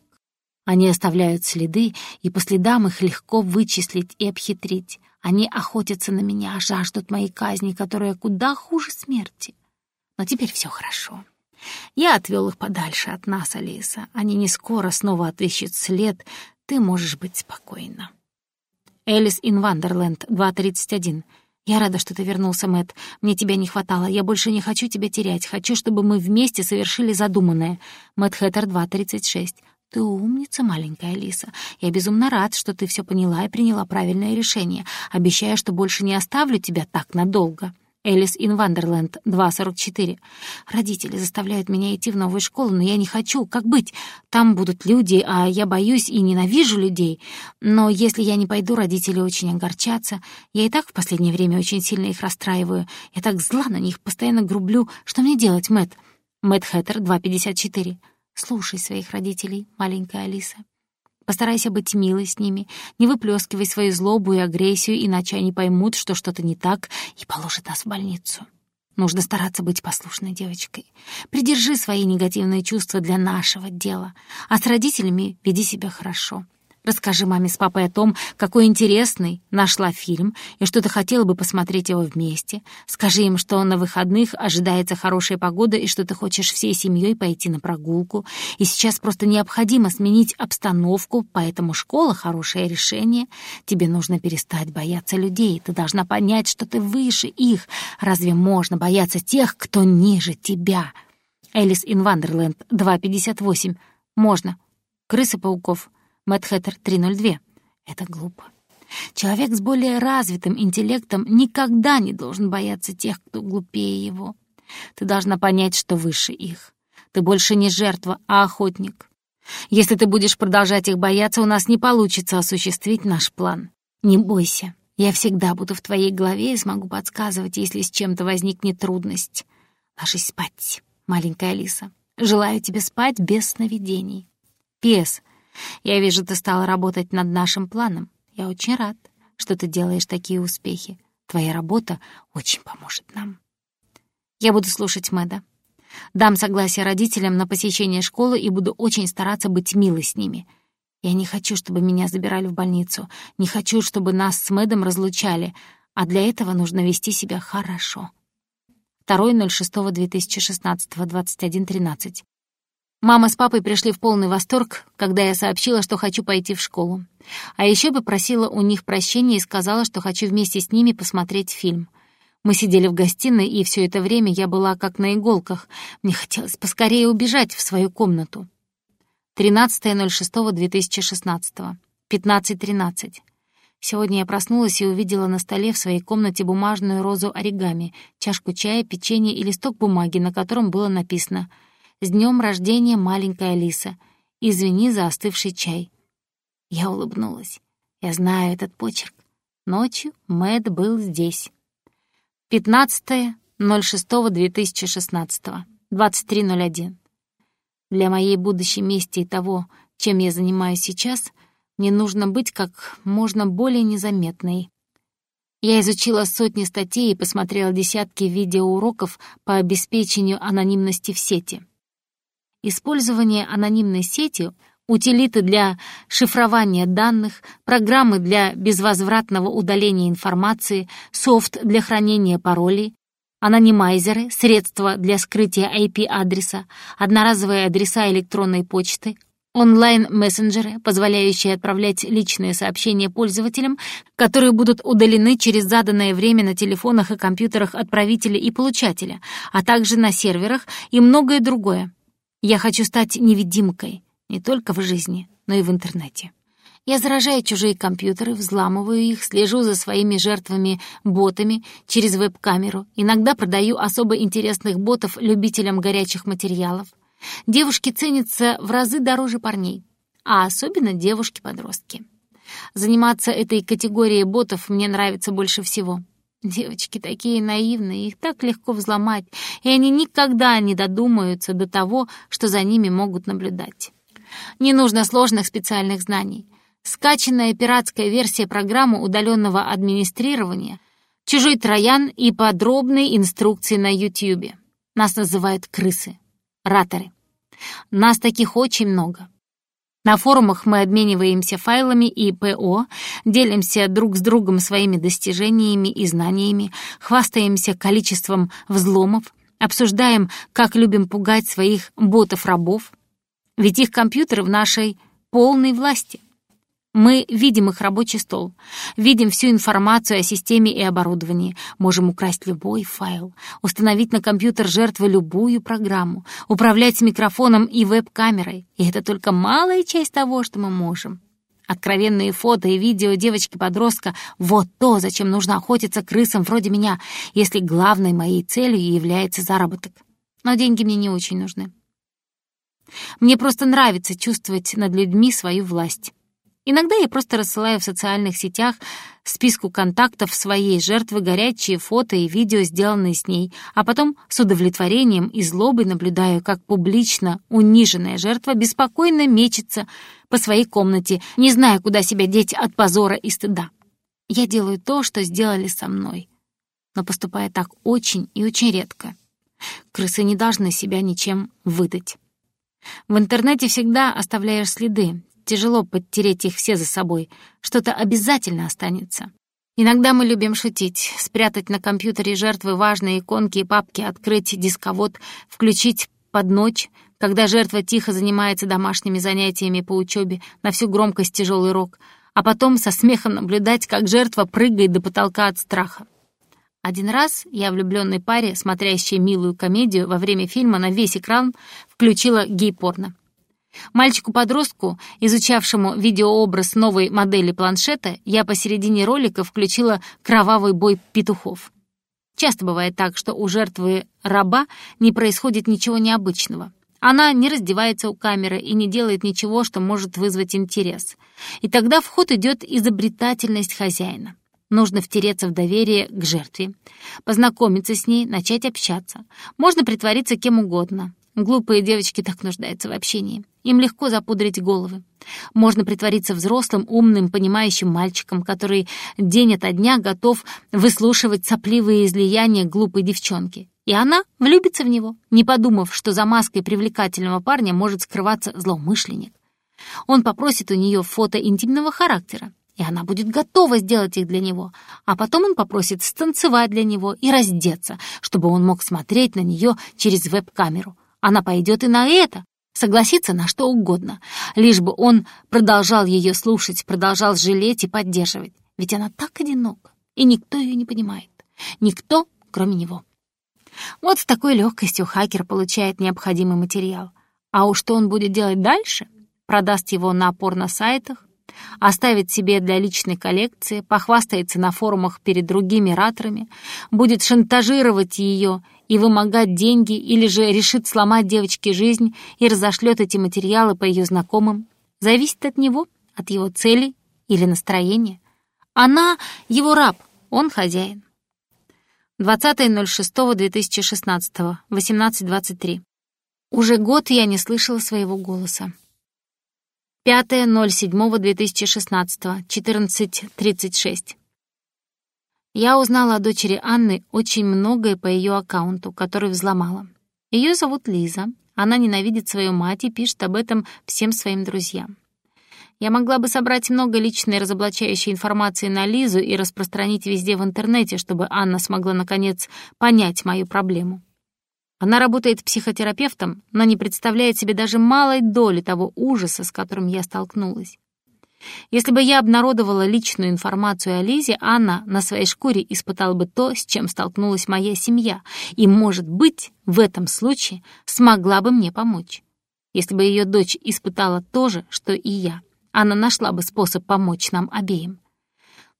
Они оставляют следы, и по следам их легко вычислить и обхитрить. Они охотятся на меня, жаждут моей казни, которая куда хуже смерти. Но теперь все хорошо. Я отвел их подальше от нас, Алиса. Они не скоро снова отыщут след. Ты можешь быть спокойна. Элис ин Вандерленд, 2.31. Я рада, что ты вернулся, Мэтт. Мне тебя не хватало. Я больше не хочу тебя терять. Хочу, чтобы мы вместе совершили задуманное. Мэтт Хэттер, 2.36. «Ты умница, маленькая Алиса. Я безумно рад, что ты все поняла и приняла правильное решение. Обещаю, что больше не оставлю тебя так надолго». Элис ин Вандерленд, 2.44. Родители заставляют меня идти в новую школу, но я не хочу. Как быть? Там будут люди, а я боюсь и ненавижу людей. Но если я не пойду, родители очень огорчатся. Я и так в последнее время очень сильно их расстраиваю. Я так зла на них, постоянно грублю. Что мне делать, Мэтт? Мэтт Хэттер, 2.54. Слушай своих родителей, маленькая Алиса. Постарайся быть милой с ними, не выплескивай свою злобу и агрессию, иначе они поймут, что что-то не так, и положат нас в больницу. Нужно стараться быть послушной девочкой. Придержи свои негативные чувства для нашего дела, а с родителями веди себя хорошо. Расскажи маме с папой о том, какой интересный нашла фильм и что ты хотела бы посмотреть его вместе. Скажи им, что на выходных ожидается хорошая погода и что ты хочешь всей семьей пойти на прогулку. И сейчас просто необходимо сменить обстановку, поэтому школа — хорошее решение. Тебе нужно перестать бояться людей. Ты должна понять, что ты выше их. Разве можно бояться тех, кто ниже тебя? Элис ин Вандерленд, 2.58. Можно. Крысы-пауков — Мэтт Хэттер 302. Это глупо. Человек с более развитым интеллектом никогда не должен бояться тех, кто глупее его. Ты должна понять, что выше их. Ты больше не жертва, а охотник. Если ты будешь продолжать их бояться, у нас не получится осуществить наш план. Не бойся. Я всегда буду в твоей голове и смогу подсказывать, если с чем-то возникнет трудность. Ложись спать, маленькая Алиса. Желаю тебе спать без сновидений. Пес, я вижу, ты стала работать над нашим планом. Я очень рад, что ты делаешь такие успехи. Твоя работа очень поможет нам. Я буду слушать Мэда. Дам согласие родителям на посещение школы и буду очень стараться быть милой с ними. Я не хочу, чтобы меня забирали в больницу. Не хочу, чтобы нас с Мэдом разлучали. А для этого нужно вести себя хорошо. 2.06.2016, 21.13. Мама с папой пришли в полный восторг, когда я сообщила, что хочу пойти в школу. А еще попросила у них прощения и сказала, что хочу вместе с ними посмотреть фильм. Мы сидели в гостиной, и все это время я была как на иголках. Мне хотелось поскорее убежать в свою комнату. 13.06.2016. 15.13. Сегодня я проснулась и увидела на столе в своей комнате бумажную розу оригами, чашку чая, печенье и листок бумаги, на котором было написано «С днем рождения, маленькая Алиса! Извини за остывший чай». Я улыбнулась. Я знаю этот почерк. Ночью Мэд был здесь. 15.06.2016. 23.01. Для моей будущей мести и того, чем я занимаюсь сейчас — мне нужно быть как можно более незаметной. Я изучила сотни статей и посмотрела десятки видеоуроков по обеспечению анонимности в сети. Использование анонимной сети, утилиты для шифрования данных, программы для безвозвратного удаления информации, софт для хранения паролей, анонимайзеры, средства для скрытия IP-адреса, одноразовые адреса электронной почты, Онлайн-мессенджеры, позволяющие отправлять личные сообщения пользователям, которые будут удалены через заданное время на телефонах и компьютерах отправителя и получателя, а также на серверах и многое другое. Я хочу стать невидимкой не только в жизни, но и в интернете. Я заражаю чужие компьютеры, взламываю их, слежу за своими жертвами-ботами через веб-камеру, иногда продаю особо интересных ботов любителям горячих материалов, Девушки ценятся в разы дороже парней, а особенно девушки-подростки. Заниматься этой категорией ботов мне нравится больше всего. Девочки такие наивные, их так легко взломать, и они никогда не додумаются до того, что за ними могут наблюдать. Не нужно сложных специальных знаний. Скачанная пиратская версия программы удаленного администрирования, чужой троян и подробные инструкции на YouTube. Нас называют крысы раторы. Нас таких очень много. На форумах мы обмениваемся файлами и ПО, делимся друг с другом своими достижениями и знаниями, хвастаемся количеством взломов, обсуждаем, как любим пугать своих ботов-рабов. Ведь их компьютеры в нашей полной власти — мы видим их рабочий стол, видим всю информацию о системе и оборудовании, можем украсть любой файл, установить на компьютер жертвы любую программу, управлять микрофоном и веб-камерой. И это только малая часть того, что мы можем. Откровенные фото и видео девочки-подростка — вот то, зачем нужно охотиться крысам вроде меня, если главной моей целью является заработок. Но деньги мне не очень нужны. Мне просто нравится чувствовать над людьми свою власть. Иногда я просто рассылаю в социальных сетях списку контактов своей жертвы горячие фото и видео, сделанные с ней, а потом с удовлетворением и злобой наблюдаю, как публично униженная жертва беспокойно мечется по своей комнате, не зная, куда себя деть от позора и стыда. Я делаю то, что сделали со мной, но поступая так очень и очень редко. Крысы не должны себя ничем выдать. В интернете всегда оставляешь следы, тяжело подтереть их все за собой. Что-то обязательно останется. Иногда мы любим шутить, спрятать на компьютере жертвы важные иконки и папки, открыть дисковод, включить под ночь, когда жертва тихо занимается домашними занятиями по учебе на всю громкость тяжелый рок, а потом со смехом наблюдать, как жертва прыгает до потолка от страха. Один раз я влюбленной паре, смотрящей милую комедию, во время фильма на весь экран включила гей-порно. Мальчику-подростку, изучавшему видеообраз новой модели планшета, я посередине ролика включила кровавый бой петухов. Часто бывает так, что у жертвы раба не происходит ничего необычного. Она не раздевается у камеры и не делает ничего, что может вызвать интерес. И тогда в ход идет изобретательность хозяина. Нужно втереться в доверие к жертве, познакомиться с ней, начать общаться. Можно притвориться кем угодно. Глупые девочки так нуждаются в общении. Им легко запудрить головы. Можно притвориться взрослым, умным, понимающим мальчиком, который день ото дня готов выслушивать сопливые излияния глупой девчонки. И она влюбится в него, не подумав, что за маской привлекательного парня может скрываться злоумышленник. Он попросит у нее фото интимного характера, и она будет готова сделать их для него, а потом он попросит станцевать для него и раздеться, чтобы он мог смотреть на нее через веб-камеру. Она пойдет и на это, согласится на что угодно, лишь бы он продолжал ее слушать, продолжал жалеть и поддерживать. Ведь она так одинока, и никто ее не понимает. Никто, кроме него. Вот с такой легкостью хакер получает необходимый материал. А уж что он будет делать дальше? Продаст его на порно-сайтах, оставит себе для личной коллекции, похвастается на форумах перед другими раторами, будет шантажировать ее и вымогать деньги или же решит сломать девочке жизнь и разошлет эти материалы по ее знакомым. Зависит от него, от его целей или настроения. Она — его раб, он хозяин. 20.06.2016, 18.23. Уже год я не слышала своего голоса. 5.07.2016, 14.36. Я узнала о дочери Анны очень многое по ее аккаунту, который взломала. Ее зовут Лиза, она ненавидит свою мать и пишет об этом всем своим друзьям. Я могла бы собрать много личной разоблачающей информации на Лизу и распространить везде в интернете, чтобы Анна смогла, наконец, понять мою проблему. Она работает психотерапевтом, но не представляет себе даже малой доли того ужаса, с которым я столкнулась. Если бы я обнародовала личную информацию о Лизе, Анна на своей шкуре испытала бы то, с чем столкнулась моя семья, и, может быть, в этом случае смогла бы мне помочь. Если бы ее дочь испытала то же, что и я, она нашла бы способ помочь нам обеим.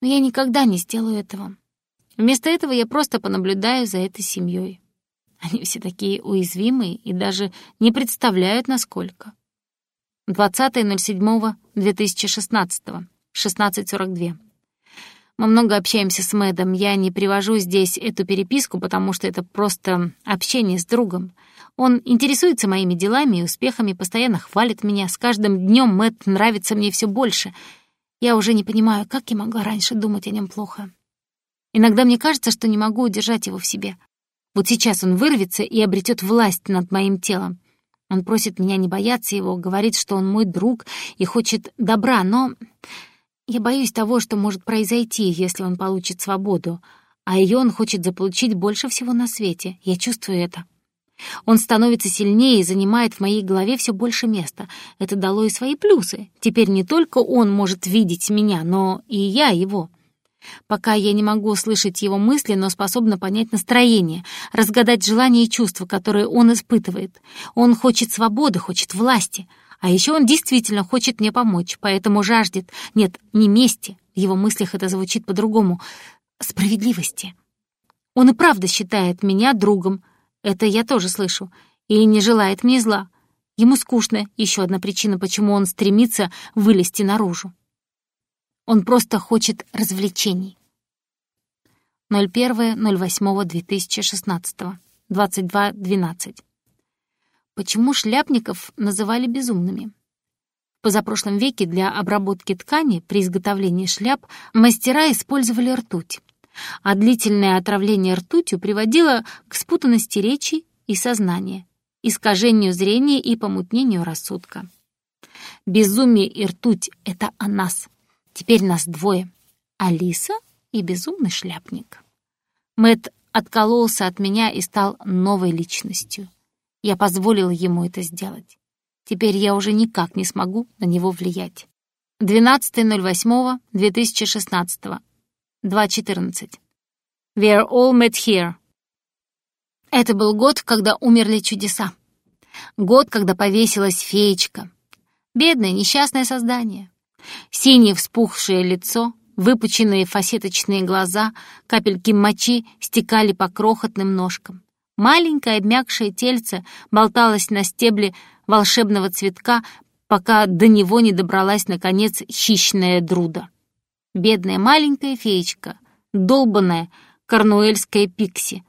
Но я никогда не сделаю этого. Вместо этого я просто понаблюдаю за этой семьей. Они все такие уязвимые и даже не представляют, насколько. 20.07.2016, 16.42. Мы много общаемся с Мэдом. Я не привожу здесь эту переписку, потому что это просто общение с другом. Он интересуется моими делами и успехами, постоянно хвалит меня. С каждым днем Мэд нравится мне все больше. Я уже не понимаю, как я могла раньше думать о нем плохо. Иногда мне кажется, что не могу удержать его в себе. Вот сейчас он вырвется и обретет власть над моим телом. Он просит меня не бояться его, говорит, что он мой друг и хочет добра, но я боюсь того, что может произойти, если он получит свободу, а ее он хочет заполучить больше всего на свете. Я чувствую это. Он становится сильнее и занимает в моей голове все больше места. Это дало и свои плюсы. Теперь не только он может видеть меня, но и я его. Пока я не могу услышать его мысли, но способна понять настроение, разгадать желания и чувства, которые он испытывает. Он хочет свободы, хочет власти. А еще он действительно хочет мне помочь, поэтому жаждет, нет, не мести, в его мыслях это звучит по-другому, справедливости. Он и правда считает меня другом, это я тоже слышу, и не желает мне зла. Ему скучно, еще одна причина, почему он стремится вылезти наружу. Он просто хочет развлечений. 01.08.2016, 22.12. Почему шляпников называли безумными? Позапрошлом веке для обработки ткани при изготовлении шляп мастера использовали ртуть, а длительное отравление ртутью приводило к спутанности речи и сознания, искажению зрения и помутнению рассудка. Безумие и ртуть — это о нас — Теперь нас двое. Алиса и безумный шляпник. Мэт откололся от меня и стал новой личностью. Я позволила ему это сделать. Теперь я уже никак не смогу на него влиять. 12.08.2016. 2.14. We are all met here. Это был год, когда умерли чудеса. Год, когда повесилась феечка. Бедное несчастное создание. Синее вспухшее лицо, выпученные фасеточные глаза, капельки мочи стекали по крохотным ножкам. Маленькое обмякшее тельце болталось на стебле волшебного цветка, пока до него не добралась, наконец, хищная друда. Бедная маленькая феечка, долбанная корнуэльская пикси.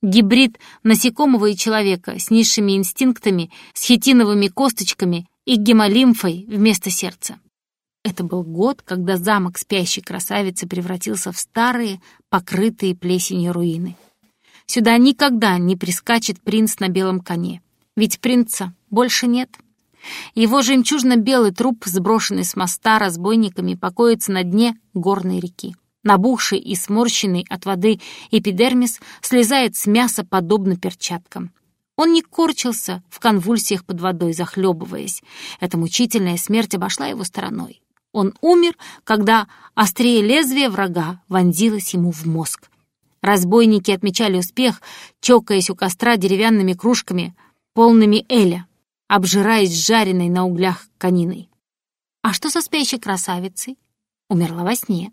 Гибрид насекомого и человека с низшими инстинктами, с хитиновыми косточками и гемолимфой вместо сердца. Это был год, когда замок спящей красавицы превратился в старые, покрытые плесенью руины. Сюда никогда не прискачет принц на белом коне. Ведь принца больше нет. Его жемчужно-белый труп, сброшенный с моста разбойниками, покоится на дне горной реки. Набухший и сморщенный от воды эпидермис слезает с мяса подобно перчаткам. Он не корчился в конвульсиях под водой, захлебываясь. Эта мучительная смерть обошла его стороной. Он умер, когда острее лезвия врага вонзилось ему в мозг. Разбойники отмечали успех, чокаясь у костра деревянными кружками, полными эля, обжираясь жареной на углях кониной. А что со спящей красавицей? Умерла во сне.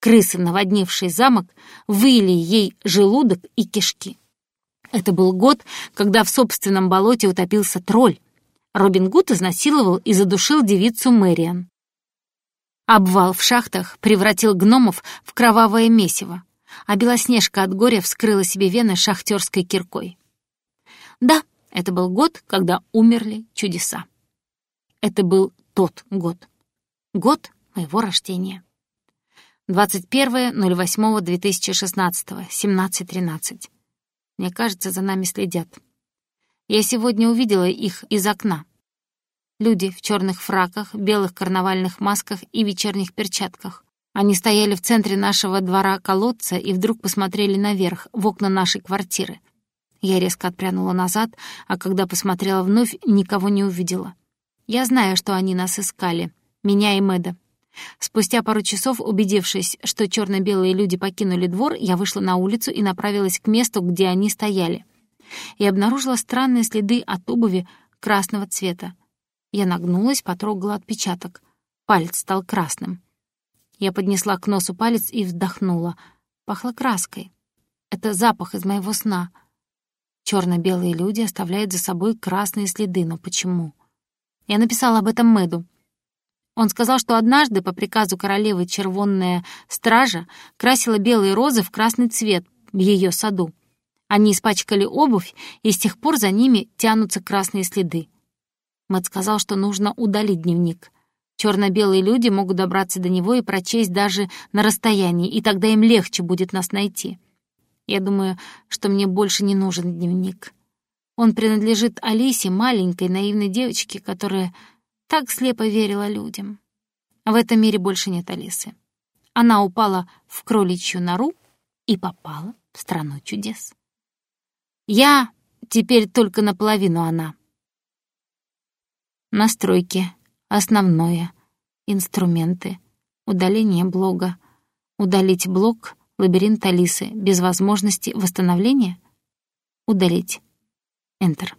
Крысы, наводнившие замок, выили ей желудок и кишки. Это был год, когда в собственном болоте утопился тролль. Робин Гуд изнасиловал и задушил девицу Мэриан. Обвал в шахтах превратил гномов в кровавое месиво а Белоснежка от горя вскрыла себе вены шахтерской киркой. Да, это был год, когда умерли чудеса. Это был тот год. Год моего рождения. 21.08.2016, 17.13. Мне кажется, за нами следят. Я сегодня увидела их из окна. Люди в черных фраках, белых карнавальных масках и вечерних перчатках. Они стояли в центре нашего двора колодца и вдруг посмотрели наверх, в окна нашей квартиры. Я резко отпрянула назад, а когда посмотрела вновь, никого не увидела. Я знаю, что они нас искали, меня и Мэда. Спустя пару часов, убедившись, что черно белые люди покинули двор, я вышла на улицу и направилась к месту, где они стояли. И обнаружила странные следы от обуви красного цвета. Я нагнулась, потрогала отпечаток. Палец стал красным. Я поднесла к носу палец и вздохнула. Пахло краской. Это запах из моего сна. Черно-белые люди оставляют за собой красные следы, но почему? Я написала об этом Мэду. Он сказал, что однажды по приказу королевы червонная стража красила белые розы в красный цвет в ее саду. Они испачкали обувь, и с тех пор за ними тянутся красные следы. Мэт сказал, что нужно удалить дневник — Черно-белые люди могут добраться до него и прочесть даже на расстоянии, и тогда им легче будет нас найти. Я думаю, что мне больше не нужен дневник. Он принадлежит Алисе, маленькой наивной девочке, которая так слепо верила людям. В этом мире больше нет Алисы. Она упала в кроличью нору и попала в страну чудес. Я теперь только наполовину она. Настройки Основное. Инструменты. Удаление блога. Удалить блог лабиринт Алисы без возможности восстановления. Удалить. Enter.